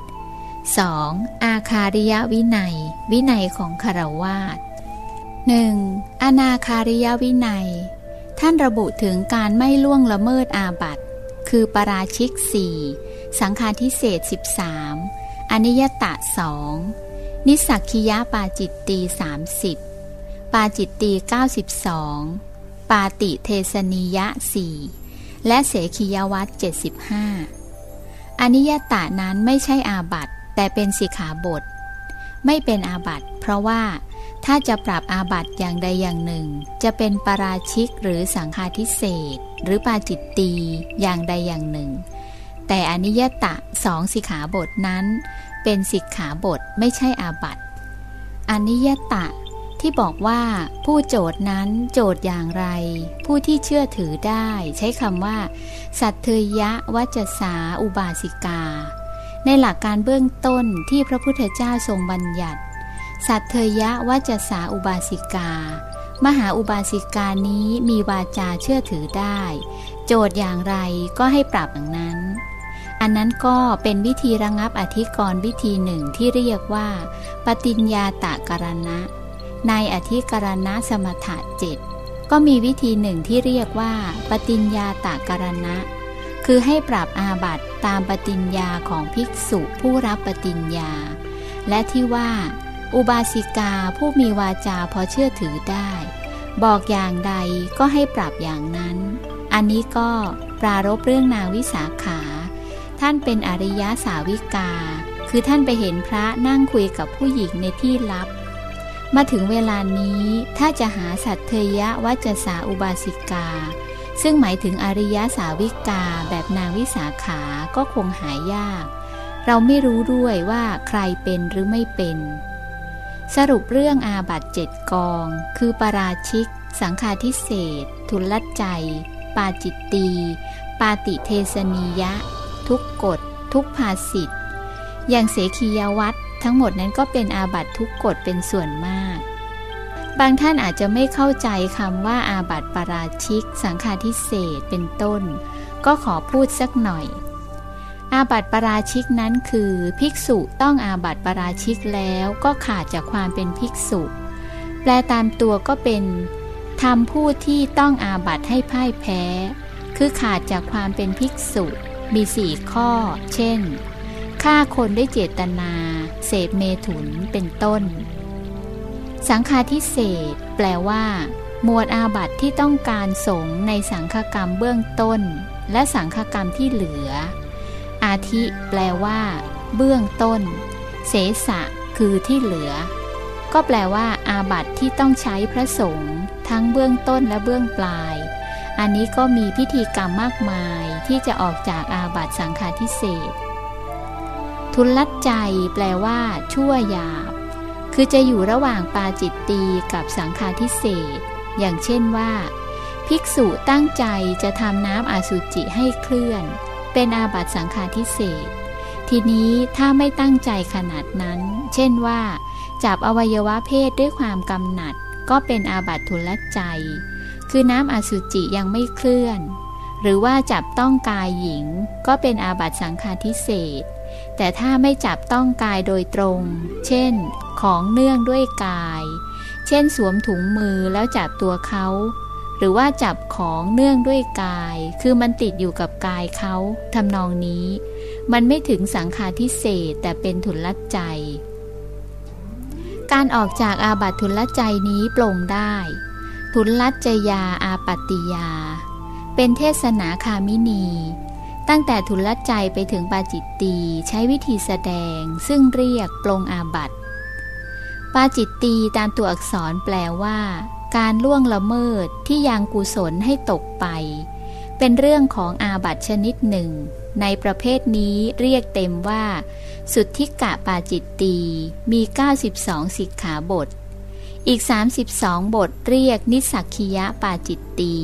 2. อาคาริยวินัย วินัยของคารวาส 1. อนาคาริยวินัย ท่านระบุถึงการไม่ล่วงละเมิดอาบัติ คือปราชิกสี่สังฆาทิเศษ13 อนิยตะสองนิสักคิยะปาจิตตี30 ปาจิตตี92 ปาติเทสนิยะสี่และเสขียวัต75 อนิยตะนั้นไม่ใช่อาบัตแต่เป็นสิกขาบท ไม่เป็นอาบัตเพราะว่าถ้าจะปรับอาบัตอย่างใดอย่างหนึ่ง จะเป็นปราชิกหรือสังฆาทิเศษหรือปาจิตตีอย่างใดอย่างหนึ่ง แต่อนิยตะสองสิกขาบทนั้น เป็นสิกขาบทไม่ใช่อาบัติอนิยตะที่บอกว่าผู้โจทย์นั้นโจทย์อย่างไร ผู้ที่เชื่อถือได้ ใช้คำว่า สัตเทยะวัจสาอุบาสิกา ในหลักการเบื้องต้นที่พระพุทธเจ้าทรงบัญญัติ สัตเทยะวัจสาอุบาสิกา มหาอุบาสิกานี้มีวาจาเชื่อถือได้ โจทย์อย่างไรก็ให้ปรับอย่างนั้น อันนั้นก็เป็นวิธีระงับอธิกรณ์วิธีหนึ่งที่เรียกว่า ปฏิญญาตะกรณะ ในอธิกรณะสมถะเจ็ดก็มีวิธีหนึ่งที่เรียกว่า ปฏิญญาตากรณะ คือให้ปรับอาบัตตามปฏิญญาของภิกษุผู้รับปฏิญญา และที่ว่า อุบาสิกาผู้มีวาจาพอเชื่อถือได้ บอกอย่างใดก็ให้ปรับอย่างนั้น อันนี้ก็ปรารบเรื่องนางวิสาขา ท่านเป็นอริยสาวิกา คือท่านไปเห็นพระนั่งคุยกับผู้หญิงในที่ลับ มาถึงเวลานี้ถ้าจะหาสัตเทยะวัจสาอุบาสิกา ซึ่งหมายถึงอริยสาวิกาแบบนางวิสาขาก็คงหายาก เราไม่รู้ด้วยว่าใครเป็นหรือไม่เป็น สรุปเรื่องอาบัตเจ็ดกอง คือปาราชิก สังฆาทิเศษ ทุลใจ ปาจิตตี ปาติเทสนียะ ทุกกฎ ทุกภาสิทธ์อย่างเสขียวัตรทั้งหมดนั้นก็เป็นอาบัตทุกกฎเป็นส่วนมาก บางท่านอาจจะไม่เข้าใจคำว่าอาบัตปราชิก สังฆาทิเศษเป็นต้น ก็ขอพูดสักหน่อย อาบัติปราชิกนั้นคือ ภิกษุต้องอาบัติปราชิกแล้วก็ขาดจากความเป็นภิกษุ แปลตามตัวก็เป็นทำผู้ที่ต้องอาบัติให้พ่ายแพ้ คือขาดจากความเป็นภิกษุ มีสี่ข้อ เช่น ฆ่าคนด้วยเจตนา เสพเมถุน เป็นต้น สังฆาทิเศษแปลว่า หมวดอาบัติที่ต้องการสงในสังฆกรรมเบื้องต้น และสังฆกรรมที่เหลือ อาทิแปลว่า เบื้องต้น เสสะ คือที่เหลือ ก็แปลว่า อาบัติที่ต้องใช้พระสงฆ์ทั้งเบื้องต้นและเบื้องปลาย อันนี้ก็มีพิธีกรรมมากมาย ที่จะออกจากอาบัติสังฆาทิเศษทุลัดใจแปลว่า ชั่วหยาบ คือจะอยู่ระหว่างปาจิตตีกับสังฆาทิเศษอย่างเช่นว่า ภิกษุตั้งใจจะทำน้ำอาสุจิให้เคลื่อน เป็นอาบัตสังฆาทิเศษทีนี้ถ้าไม่ตั้งใจขนาดนั้น เช่นว่า จับอวัยวะเพศด้วยความกำหนัด ก็เป็นอาบัตทุลใจ คือน้ำอสุจิยังไม่เคลื่อน หรือว่าจับต้องกายหญิง ก็เป็นอาบัติสังฆาทิเศษ แต่ถ้าไม่จับต้องกายโดยตรง เช่น ของเนื่องด้วยกาย เช่น สวมถุงมือแล้วจับตัวเขาหรือว่าจับของเนื่องด้วยกาย คือมันติดอยู่กับกายเขาทำนองนี้ มันไม่ถึงสังขารทิเศษแต่เป็นทุนลัดใจ การออกจากอาบัติทุนลัดใจนี้ปลงได้ ทุนลัดจยาอาปติยา เป็นเทศนาคามินี ตั้งแต่ทุลใจไปถึงปาจิตตีใช้วิธีแสดง ซึ่งเรียกปลงอาบัตปาจิตตีตามตัวอักษรแปลว่า การล่วงละเมิดที่ยังกุศลให้ตกไป เป็นเรื่องของอาบัตชนิดหนึ่ง ในประเภทนี้เรียกเต็มว่า สุทธิกะปาจิตตีมี 92 สิกขาบท อีก 32 บทเรียกนิสักคียะปาจิตตี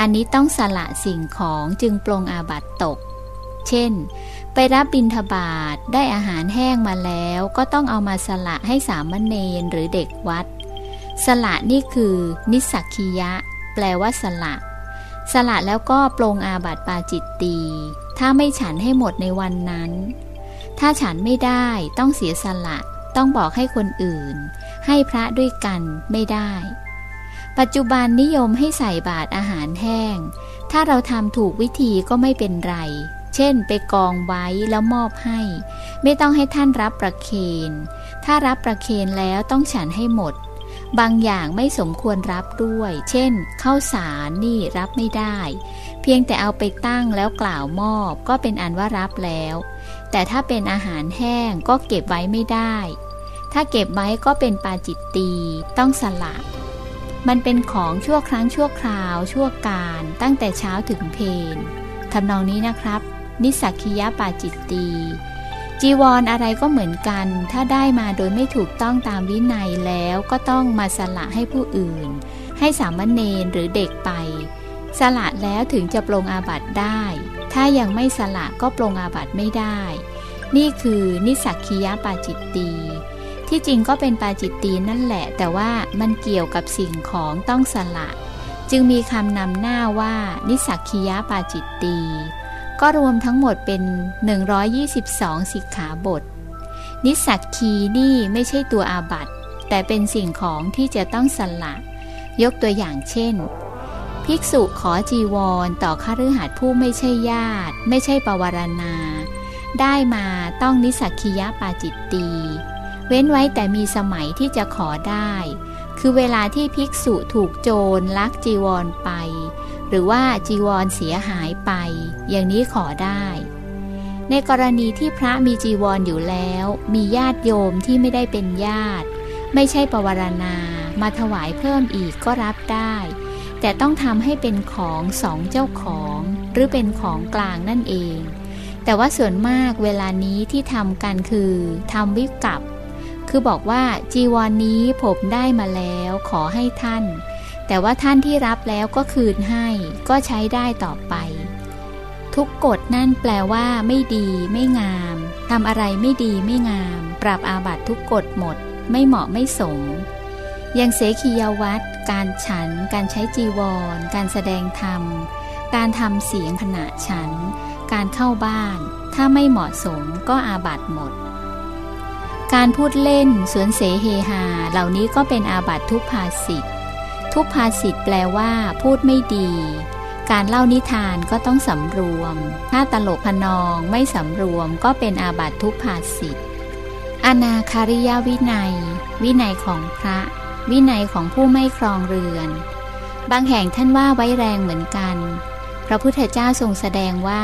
อันนี้ต้องสละสิ่งของจึงปรงอาบัตตก เช่น ไปรับบิณฑบาตได้อาหารแห้งมาแล้วก็ต้องเอามาสละให้สามเณรหรือเด็กวัด สละนี่คือ นิสักคียะ แปลว่าสละ สละแล้วก็ปรงอาบัตปาจิตตีถ้าไม่ฉันให้หมดในวันนั้น ถ้าฉันไม่ได้ต้องเสียสละ ต้องบอกให้คนอื่น ให้พระด้วยกันไม่ได้ ปัจจุบันนิยมให้ใส่บาตรอาหารแห้ง ถ้าเราทำถูกวิธีก็ไม่เป็นไร เช่น ไปกองไว้แล้วมอบให้ ไม่ต้องให้ท่านรับประเคน ถ้ารับประเคนแล้วต้องฉันให้หมด บางอย่างไม่สมควรรับด้วย เช่นข้าวสารนี่รับไม่ได้ เพียงแต่เอาไปตั้งแล้วกล่าวมอบ ก็เป็นอันว่ารับแล้ว แต่ถ้าเป็นอาหารแห้งก็เก็บไว้ไม่ได้ ถ้าเก็บไว้ก็เป็นปาจิตตีต้องสละ มันเป็นของชั่วครั้งชั่วคราว ชั่วการตั้งแต่เช้าถึงเพนทำนองนี้นะครับ นิสักคิยปาจิตตีจีวรออะไรก็เหมือนกัน ถ้าได้มาโดยไม่ถูกต้องตามวินัยแล้วก็ต้องมาสละให้ผู้อื่น ให้สามเณรหรือเด็กไป สละแล้วถึงจะปรงอาบัตได้ ถ้ายังไม่สละก็ปรงอาบัตไม่ได้ นี่คือนิสักคิยปาจิตตี ที่จริงก็เป็นปาจิตตีนั่นแหละ แต่ว่ามันเกี่ยวกับสิ่งของต้องสละ จึงมีคำนำหน้าว่า นิสักคิยะปาจิตตี ก็รวมทั้งหมดเป็น 122 สิกขาบท นิสักคีนี่ไม่ใช่ตัวอาบัตแต่เป็นสิ่งของที่จะต้องสละ ยกตัวอย่างเช่น ภิกษุขอจีวรต่อข้ารือหัดผู้ไม่ใช่ญาติ ไม่ใช่ปวารณา ได้มาต้องนิสักคียะปาจิตตี เว้นไว้แต่มีสมัยที่จะขอได้ คือเวลาที่ภิกษุถูกโจรลักจีวรไป หรือว่าจีวรเสียหายไป อย่างนี้ขอได้ ในกรณีที่พระมีจีวรออยู่แล้ว มีญาติโยมที่ไม่ได้เป็นญาติ ไม่ใช่ปวารณา มาถวายเพิ่มอีกก็รับได้ แต่ต้องทำให้เป็นของสองเจ้าของ หรือเป็นของกลางนั่นเอง แต่ว่าส่วนมากเวลานี้ที่ทำกันคือทำวิกับ คือบอกว่าจีวรนนี้ผมได้มาแล้วขอให้ท่าน แต่ว่าท่านที่รับแล้วก็คืนให้ ก็ใช้ได้ต่อไป ทุกกฎนั่นแปลว่า ไม่ดีไม่งามทำอะไรไม่ดีไม่งาม ปรับอาบัตทุกกฎหมด ไม่เหมาะไม่สมอย่างเสขียวัตรการฉัน การใช้จีวร การแสดงธรรม การทำเสียงขณะฉัน การเข้าบ้าน ถ้าไม่เหมาะสมก็อาบัตหมด การพูดเล่นสวนเสเฮฮาเหล่านี้ก็เป็นอาบัตทุพภาสิทธ์ทุพภาสิทธ์แปลว่าพูดไม่ดี การเล่านิทานก็ต้องสำรวม ถ้าตลกพนองไม่สำรวมก็เป็นอาบัตทุพภาสิทธ์อนาคาริยวินัย วินัยของพระ วินัยของผู้ไม่ครองเรือน บางแห่งท่านว่าไว้แรงเหมือนกัน พระพุทธเจ้าทรงแสดงว่า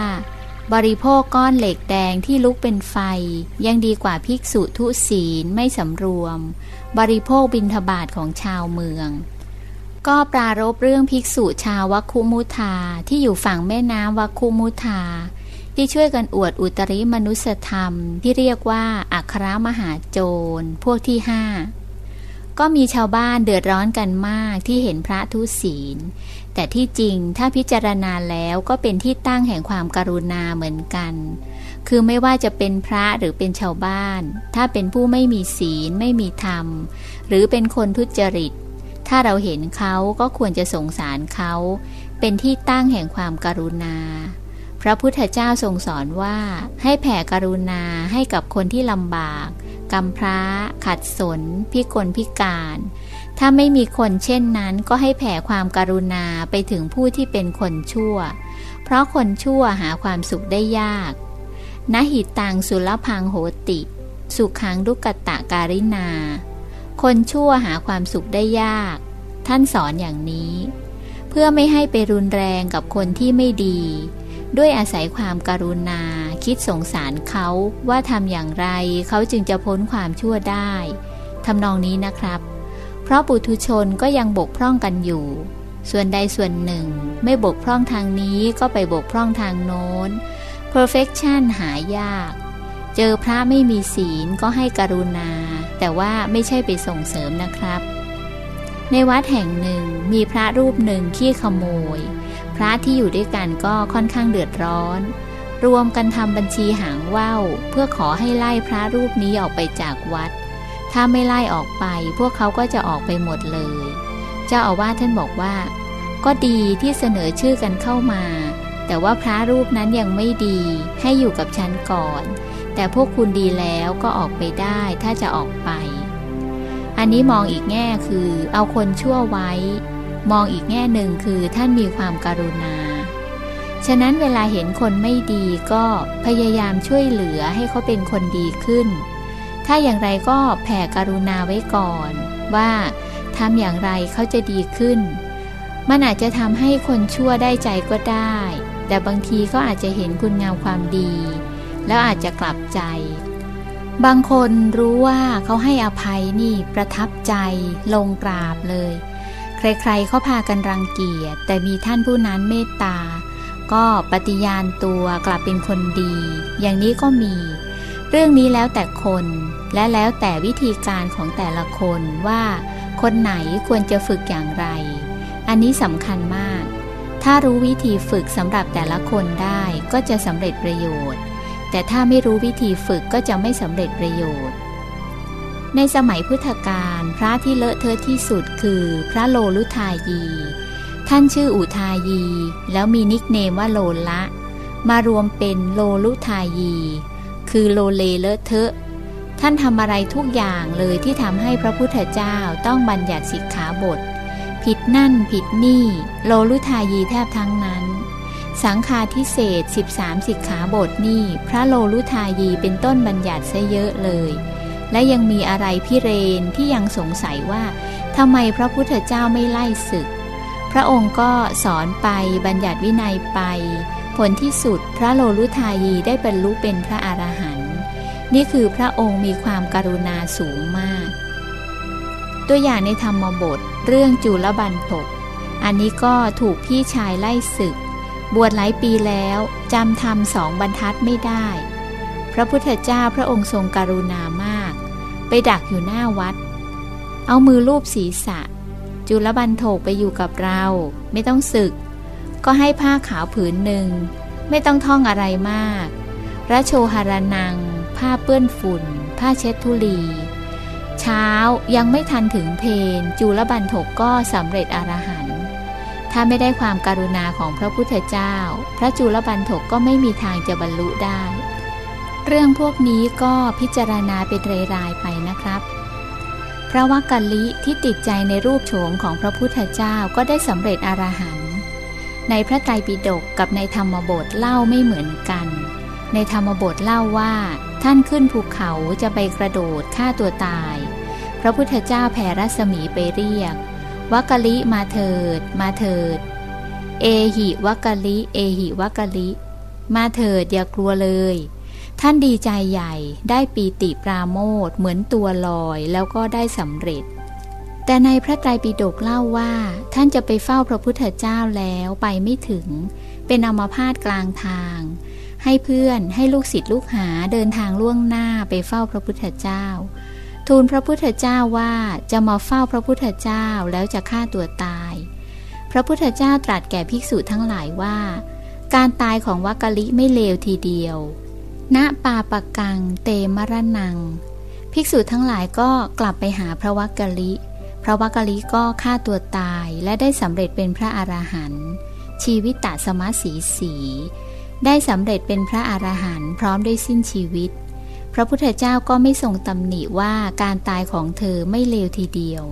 บริโภคก้อนเหล็กแดงที่ลุกเป็นไฟ ยังดีกว่าภิกษุทุศีลไม่สำรวม บริโภคบินทบาทของชาวเมือง ก็ปรารบเรื่องภิกษุชาววัคคุมุทาที่อยู่ฝั่งแม่น้ำวัคคุมุทาที่ช่วยกันอวดอุตริมนุสธรรมที่เรียกว่าอัครมหาโจร พวกที่ห้าก็มีชาวบ้านเดือดร้อนกันมากที่เห็นพระทุศีล แต่ที่จริงถ้าพิจารณาแล้วก็เป็นที่ตั้งแห่งความการุณาเหมือนกัน คือไม่ว่าจะเป็นพระหรือเป็นชาวบ้าน ถ้าเป็นผู้ไม่มีศีลไม่มีธรรม หรือเป็นคนทุจริต ถ้าเราเห็นเขาก็ควรจะสงสารเขา เป็นที่ตั้งแห่งความการุณา พระพุทธเจ้าทรงสอนว่าให้แผ่กรุณาให้กับคนที่ลำบากกำพร้า ขัดสน พิกลพิการ ถ้าไม่มีคนเช่นนั้นก็ให้แผ่ความการุณาไปถึงผู้ที่เป็นคนชั่ว เพราะคนชั่วหาความสุขได้ยากนหิตังสุลพังโหติ สุขังดุกตะการินา คนชั่วหาความสุขได้ยาก ท่านสอนอย่างนี้ เพื่อไม่ให้ไปรุนแรงกับคนที่ไม่ดี ด้วยอาศัยความการุณา คิดสงสารเขาว่าทำอย่างไรเขาจึงจะพ้นความชั่วได้ทำนองนี้นะครับ เพราะปุถุชนก็ยังบกพร่องกันอยู่ ส่วนใดส่วนหนึ่ง ไม่บกพร่องทางนี้ก็ไปบกพร่องทางโน้น perfection หายาก เจอพระไม่มีศีลก็ให้กรุณา แต่ว่าไม่ใช่ไปส่งเสริมนะครับ ในวัดแห่งหนึ่งมีพระรูปหนึ่งขี้ขโมย พระที่อยู่ด้วยกันก็ค่อนข้างเดือดร้อน รวมกันทำบัญชีหางว่าวเพื่อขอให้ไล่พระรูปนี้ออกไปจากวัด ถ้าไม่ไล่ออกไป พวกเขาก็จะออกไปหมดเลย เจ้าอาวาสท่านบอกว่า ก็ดีที่เสนอชื่อกันเข้ามา แต่ว่าพระรูปนั้นยังไม่ดี ให้อยู่กับฉันก่อน แต่พวกคุณดีแล้วก็ออกไปได้ถ้าจะออกไป อันนี้มองอีกแง่คือเอาคนชั่วไว้ มองอีกแง่หนึ่งคือท่านมีความการุณา ฉะนั้นเวลาเห็นคนไม่ดีก็พยายามช่วยเหลือให้เขาเป็นคนดีขึ้น ถ้าอย่างไรก็แผ่กรุณาไว้ก่อน ว่าทำอย่างไรเขาจะดีขึ้น มันอาจจะทำให้คนชั่วได้ใจก็ได้ แต่บางทีก็อาจจะเห็นคุณงามความดี แล้วอาจจะกลับใจ บางคนรู้ว่าเขาให้อภัยนี่ประทับใจลงกราบเลย ใครๆเขาพากันรังเกียจแต่มีท่านผู้นั้นเมตตา ก็ปฏิญาณตัวกลับเป็นคนดี อย่างนี้ก็มี เรื่องนี้แล้วแต่คนและแล้วแต่วิธีการของแต่ละคนว่า คนไหนควรจะฝึกอย่างไร อันนี้สำคัญมาก ถ้ารู้วิธีฝึกสำหรับแต่ละคนได้ก็จะสำเร็จประโยชน์ แต่ถ้าไม่รู้วิธีฝึกก็จะไม่สำเร็จประโยชน์ ในสมัยพุทธกาลพระที่เลอะเทอะที่สุดคือพระโลลุทายี ท่านชื่ออุทายี แล้วมีนิกเนมว่าโลละ มารวมเป็นโลลุทายี คือโลเลเลอะเทอะ ท่านทำอะไรทุกอย่างเลยที่ทำให้พระพุทธเจ้าต้องบัญญัติสิกขาบท ผิดนั่นผิดนี่ โลลุทายีแทบทั้งนั้น สังฆาทิเศษ 13 สิกขาบทนี่ พระโลลุทายีเป็นต้นบัญญัติซะเยอะเลย และยังมีอะไรพิเรนที่ยังสงสัยว่าทำไมพระพุทธเจ้าไม่ไล่ศึก พระองค์ก็สอนไปบัญญัติวินัยไป ผลที่สุดพระโลลุทายีได้บรรลุเป็นพระอรหันต์นี่คือพระองค์มีความการุณาสูงมาก ตัวอย่างในธรรมบทเรื่องจุลบันทกอันนี้ก็ถูกพี่ชายไล่ศึก บวชหลายปีแล้วจำธรรมสองบรรทัดไม่ได้ พระพุทธเจ้าพระองค์ทรงการุณามาก ไปดักอยู่หน้าวัด เอามือลูบศีรษะ จุลบันโถกไปอยู่กับเรา ไม่ต้องศึก ก็ให้ผ้าขาวผืนหนึ่ง ไม่ต้องท่องอะไรมากระโชหารนัง ผ้าเปื้อนฝุ่น ผ้าเช็ดทุลี เช้ายังไม่ทันถึงเพนจุลบันทกก็สำเร็จอรหันต์ถ้าไม่ได้ความการุณาของพระพุทธเจ้า พระจุลบันทกก็ไม่มีทางจะบรรลุได้ เรื่องพวกนี้ก็พิจารณาเป็นรายๆไปนะครับพระวักกะลิที่ติดใจในรูปโฉมของพระพุทธเจ้าก็ได้สำเร็จอรหันต์ ในพระไตรปิฎกกับในธรรมบทเล่าไม่เหมือนกัน ในธรรมบทเล่าว่า ท่านขึ้นภูเขาจะไปกระโดดฆ่าตัวตาย พระพุทธเจ้าแผ่รัศมีไปเรียกวักกะลิมาเถิด มาเถิด เอหิวักกะลิ เอหิวักกะลิ มาเถิดอย่ากลัวเลย ท่านดีใจใหญ่ได้ปีติปราโมทเหมือนตัวลอยแล้วก็ได้สำเร็จ แต่ในพระไตรปิฎกเล่าว่า ท่านจะไปเฝ้าพระพุทธเจ้าแล้วไปไม่ถึง เป็นอมาพาตกลางทาง ให้เพื่อนให้ลูกศิษย์ลูกหาเดินทางล่วงหน้าไปเฝ้าพระพุทธเจ้า ทูลพระพุทธเจ้าว่าจะมาเฝ้าพระพุทธเจ้าแล้วจะฆ่าตัวตาย พระพุทธเจ้าตรัสแก่ภิกษุทั้งหลายว่า การตายของวักกะลิไม่เลวทีเดียว ณปาปะกังเตมรนัง ภิกษุทั้งหลายก็กลับไปหาพระวักกะลิ พระวักกะลิก็ฆ่าตัวตายและได้สำเร็จเป็นพระอรหันต์ชีวิตตสมสีสี ได้สำเร็จเป็นพระอรหันต์พร้อมด้วยสิ้นชีวิต พระพุทธเจ้าก็ไม่ทรงตำหนิว่าการตายของเธอไม่เลวทีเดียว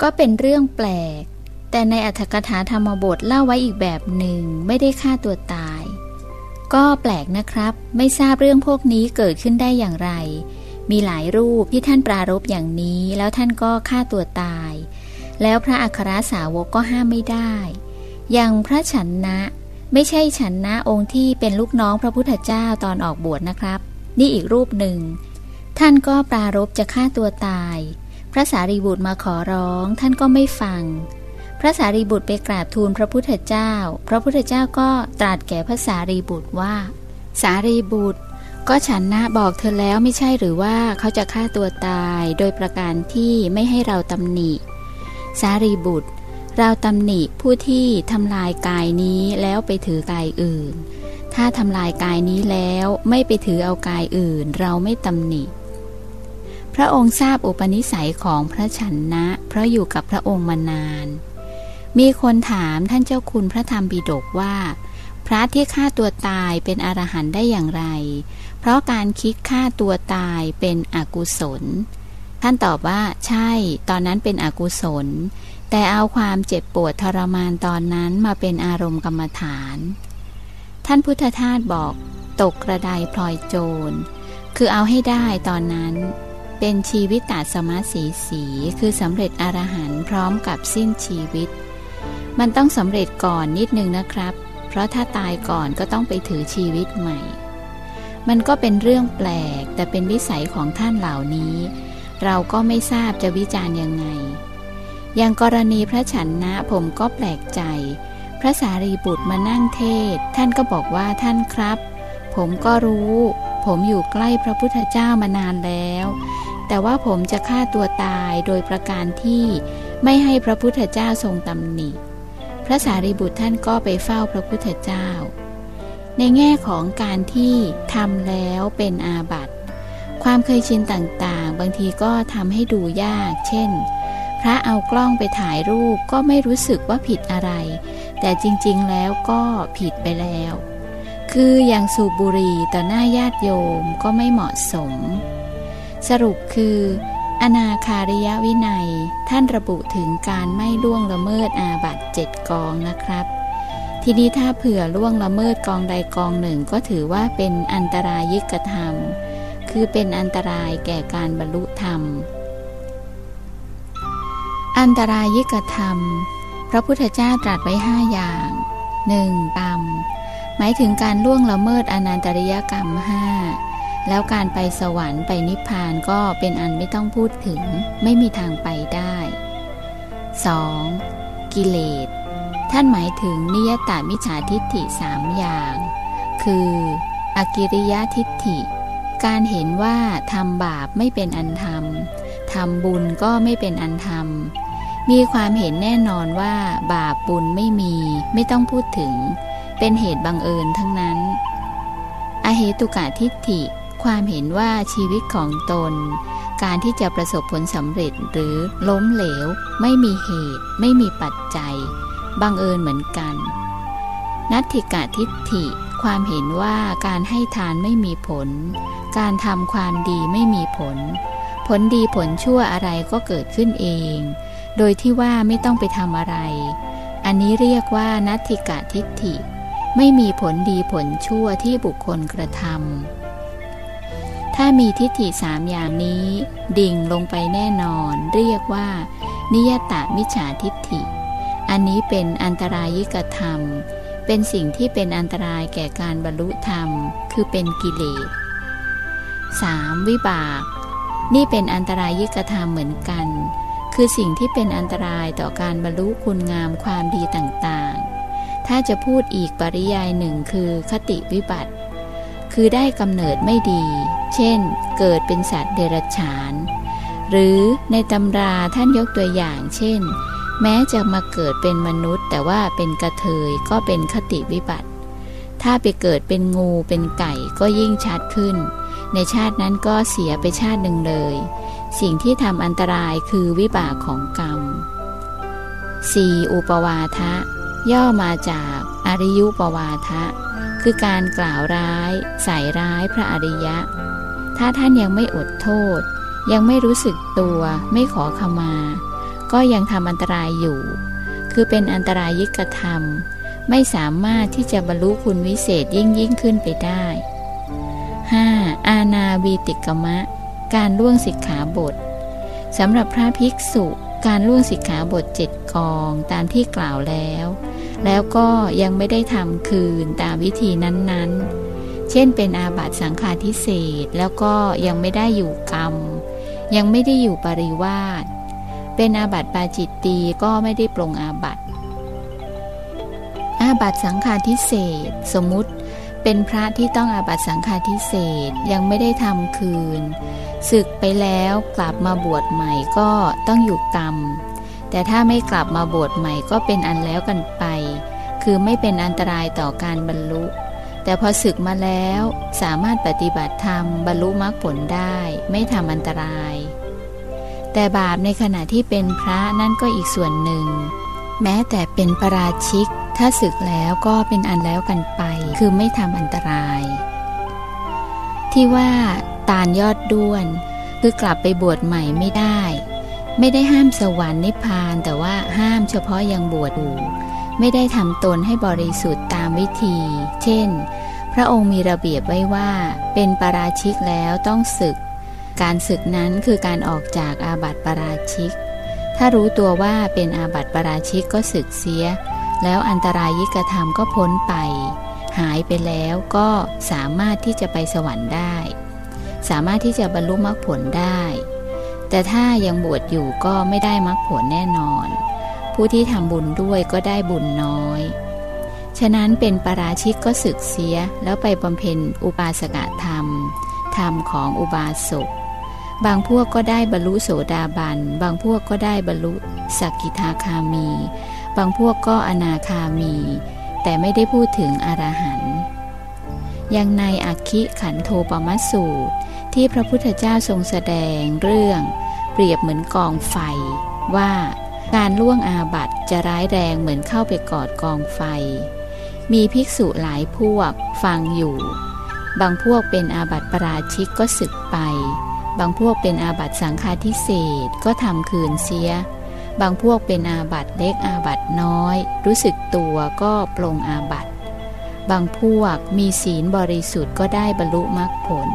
ก็เป็นเรื่องแปลก แต่ในอัธกถาธรรมบทเล่าไว้อีกแบบหนึ่งไม่ได้ฆ่าตัวตาย ก็แปลกนะครับ ไม่ทราบเรื่องพวกนี้เกิดขึ้นได้อย่างไร มีหลายรูปที่ท่านปรารบอย่างนี้ แล้วท่านก็ฆ่าตัวตาย แล้วพระอัครสาวกก็ห้ามไม่ได้ อย่างพระฉันนะ ไม่ใช่ฉันนะองค์ที่เป็นลูกน้องพระพุทธเจ้าตอนออกบวชนะครับ นี่อีกรูปหนึ่ง ท่านก็ปรารบจะฆ่าตัวตาย พระสารีบุตรมาขอร้อง ท่านก็ไม่ฟังพระสารีบุตรไปกราบทูลพระพุทธเจ้า พระพุทธเจ้าก็ตรัสแก่พระสารีบุตรว่า สารีบุตร ก็ฉันนะบอกเธอแล้วไม่ใช่หรือว่าเขาจะฆ่าตัวตายโดยประการที่ไม่ให้เราตำหนิ สารีบุตร เราตำหนิผู้ที่ทำลายกายนี้แล้วไปถือกายอื่น ถ้าทำลายกายนี้แล้วไม่ไปถือเอากายอื่น เราไม่ตำหนิ พระองค์ทราบอุปนิสัยของพระชันนะ เพราะอยู่กับพระองค์มานาน มีคนถามท่านเจ้าคุณพระธรรมบิดกว่า พระที่ฆ่าตัวตายเป็นอรหันต์ได้อย่างไร เพราะการคิดฆ่าตัวตายเป็นอกุศล ท่านตอบว่า ใช่ ตอนนั้นเป็นอกุศล แต่เอาความเจ็บปวดทรมานตอนนั้นมาเป็นอารมณ์กรรมฐาน ท่านพุทธทาสบอก ตกกระไดพลอยโจร คือเอาให้ได้ตอนนั้น เป็นชีวิตตาสมาสีสีคือสำเร็จอรหันต์พร้อมกับสิ้นชีวิต มันต้องสำเร็จก่อนนิดนึงนะครับ เพราะถ้าตายก่อนก็ต้องไปถือชีวิตใหม่ มันก็เป็นเรื่องแปลก แต่เป็นวิสัยของท่านเหล่านี้ เราก็ไม่ทราบจะวิจารณ์ยังไง อย่างกรณีพระฉันนะผมก็แปลกใจ พระสารีบุตรมานั่งเทศ ท่านก็บอกว่าท่านครับ ผมก็รู้ ผมอยู่ใกล้พระพุทธเจ้ามานานแล้ว แต่ว่าผมจะฆ่าตัวตายโดยประการที่ไม่ให้พระพุทธเจ้าทรงตำหนิ ระสารีบุตรท่านก็ไปเฝ้าพระพุทธเจ้า ในแง่ของการที่ทำแล้วเป็นอาบัติความเคยชินต่างๆ บางทีก็ทำให้ดูยาก เช่น พระเอากล้องไปถ่ายรูปก็ไม่รู้สึกว่าผิดอะไร แต่จริงๆแล้วก็ผิดไปแล้ว คืออย่างสูบบุหรี่ต่อหน้าญาติโยมก็ไม่เหมาะสม สรุปคือ อนาคาริยวินัย ท่านระบุถึงการไม่ล่วงละเมิดอาบัตเจ็ดกองนะครับ ทีนี้ถ้าเผื่อล่วงละเมิดกองใดกองหนึ่งก็ถือว่าเป็นอันตรายิกธรรม คือเป็นอันตรายแก่การบรรลุธรรม อันตรายิกธรรม พระพุทธเจ้าตรัสไว้ห้าอย่างหนึ่งกรรม หมายถึงการล่วงละเมิดอนันตริยกรรมห้า แล้วการไปสวรรค์ไปนิพพานก็เป็นอันไม่ต้องพูดถึง ไม่มีทางไปได้ 2. กิเลส ท่านหมายถึงนิยตามิจฉาทิฏฐิสามอย่าง คือ อกิริยทิฏฐิ การเห็นว่าทำบาปไม่เป็นอันทำทำบุญก็ไม่เป็นอันทำมีความเห็นแน่นอนว่าบาปบุญไม่มี ไม่ต้องพูดถึง เป็นเหตุบังเอิญทั้งนั้น อเหตุกะทิฏฐิ ความเห็นว่าชีวิตของตน การที่จะประสบผลสำเร็จหรือล้มเหลว ไม่มีเหตุ ไม่มีปัจจัย บังเอิญเหมือนกัน นัตถิกะทิฏฐิ ความเห็นว่าการให้ทานไม่มีผล การทำความดีไม่มีผล ผลดีผลชั่วอะไรก็เกิดขึ้นเอง โดยที่ว่าไม่ต้องไปทำอะไร อันนี้เรียกว่านัตถิกะทิฏฐิ ไม่มีผลดีผลชั่วที่บุคคลกระทำ ถ้ามีทิฏฐิสามอย่างนี้ ดิ่งลงไปแน่นอน เรียกว่า นิยตะมิจฉาทิฏฐิ อันนี้เป็นอันตรายิกธรรม เป็นสิ่งที่เป็นอันตรายแก่การบรรลุธรรม คือเป็นกิเลส 3. วิบาก นี่เป็นอันตรายิกธรรมเหมือนกัน คือสิ่งที่เป็นอันตรายต่อการบรรลุคุณงามความดีต่างๆ ถ้าจะพูดอีกปริยายหนึ่งคือคติวิบัติ คือได้กำเนิดไม่ดี เช่น เกิดเป็นสัตว์เดรัจฉาน หรือในตำราท่านยกตัวอย่าง เช่น แม้จะมาเกิดเป็นมนุษย์ แต่ว่าเป็นกระเทยก็เป็นคติวิบัติ ถ้าไปเกิดเป็นงูเป็นไก่ก็ยิ่งชัดขึ้น ในชาตินั้นก็เสียไปชาติหนึ่งเลย สิ่งที่ทำอันตรายคือวิบากของกรรม 4. อุปวาทะ ย่อมาจากอริยุปวาทะ คือการกล่าวร้ายใส่ร้ายพระอริยะ ถ้าท่านยังไม่อดโทษ ยังไม่รู้สึกตัวไม่ขอขมา ก็ยังทำอันตรายอยู่ คือเป็นอันตรายยิกธรรม ไม่สามารถที่จะบรรลุคุณวิเศษยิ่งยิ่งขึ้นไปได้ 5. อาณาวีติกมะ การล่วงสิกขาบทสำหรับพระภิกษุ การล่วงสิกขาบทเจ็ดกองตามที่กล่าวแล้ว แล้วก็ยังไม่ได้ทำคืนตามวิธีนั้นๆ เช่นเป็นอาบัตสังฆาทิเศษแล้วก็ยังไม่ได้อยู่กรรม ยังไม่ได้อยู่ปริวาสเป็นอาบัติปาจิตตีก็ไม่ได้ปรงอาบัตอาบัตสังฆาทิเศษสมมุติเป็นพระที่ต้องอาบัตสังฆาทิเศษยังไม่ได้ทำคืน ศึกไปแล้วกลับมาบวชใหม่ก็ต้องอยู่กรรม แต่ถ้าไม่กลับมาบวชใหม่ก็เป็นอันแล้วกันไป คือไม่เป็นอันตรายต่อการบรรลุ แต่พอศึกมาแล้วสามารถปฏิบัติธรรมบรรลุมรรคผลได้ ไม่ทำอันตราย แต่บาปในขณะที่เป็นพระนั่นก็อีกส่วนหนึ่ง แม้แต่เป็นประราชิก ถ้าศึกแล้วก็เป็นอันแล้วกันไป คือไม่ทำอันตราย ที่ว่าตาลยอดด้วน คือกลับไปบวชใหม่ไม่ได้ ไม่ได้ห้ามสวรรค์นิพพานแต่ว่าห้ามเฉพาะยังบวชอยู่ ไม่ได้ทำตนให้บริสุทธิ์ตามวิธี เช่น พระองค์มีระเบียบไว้ว่า เป็นปราชิกแล้วต้องศึก การศึกนั้นคือการออกจากอาบัติปราชิก ถ้ารู้ตัวว่าเป็นอาบัติปราชิกก็ศึกเสีย แล้วอันตรายิกธรรมก็พ้นไป หายไปแล้วก็สามารถที่จะไปสวรรค์ได้ สามารถที่จะบรรลุมรรคผลได้ แต่ถ้ายังบวชอยู่ก็ไม่ได้มรรคผลแน่นอน ผู้ที่ทำบุญด้วยก็ได้บุญน้อย ฉะนั้นเป็นปราชิกก็ศึกเสียแล้วไปบำเพ็ญอุบาสกธรรม ธรรมของอุบาสก บางพวกก็ได้บรรลุโสดาบัน บางพวกก็ได้บรรลุสักกิทาคามี บางพวกก็อนาคามี แต่ไม่ได้พูดถึงอรหันต์ยังในอักคิขันโทปมัสสูตร ที่พระพุทธเจ้าทรงแสดงเรื่อง เปรียบเหมือนกองไฟว่า การล่วงอาบัตจะร้ายแรงเหมือนเข้าไปกอดกองไฟ มีภิกษุหลายพวกฟังอยู่ บางพวกเป็นอาบัติปราชิกก็สึกไป บางพวกเป็นอาบัติสังฆาทิเศษก็ทำคืนเสีย บางพวกเป็นอาบัติเล็กอาบัติน้อย รู้สึกตัวก็ปลงอาบัติบางพวกมีศีลบริสุทธิ์ก็ได้บรรลุมรรคผล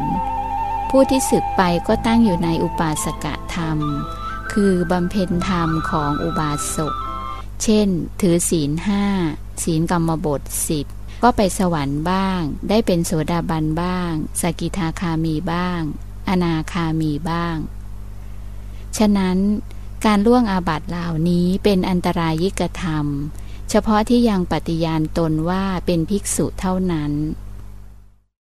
ผู้ที่สึกไปก็ตั้งอยู่ในอุปาสกะธรรม คือบำเพ็ญธรรมของอุบาสก เช่น ถือศีลห้าศีลกรรมบทสิบก็ไปสวรรค์บ้าง ได้เป็นโสดาบันบ้าง สกิทาคามีบ้าง อนาคามีบ้าง ฉะนั้นการล่วงอาบัติเหล่านี้เป็นอันตรายิกธรรม เฉพาะที่ยังปฏิญาณตนว่าเป็นภิกษุเท่านั้น